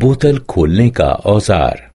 बोतल खोलने का औज़ार।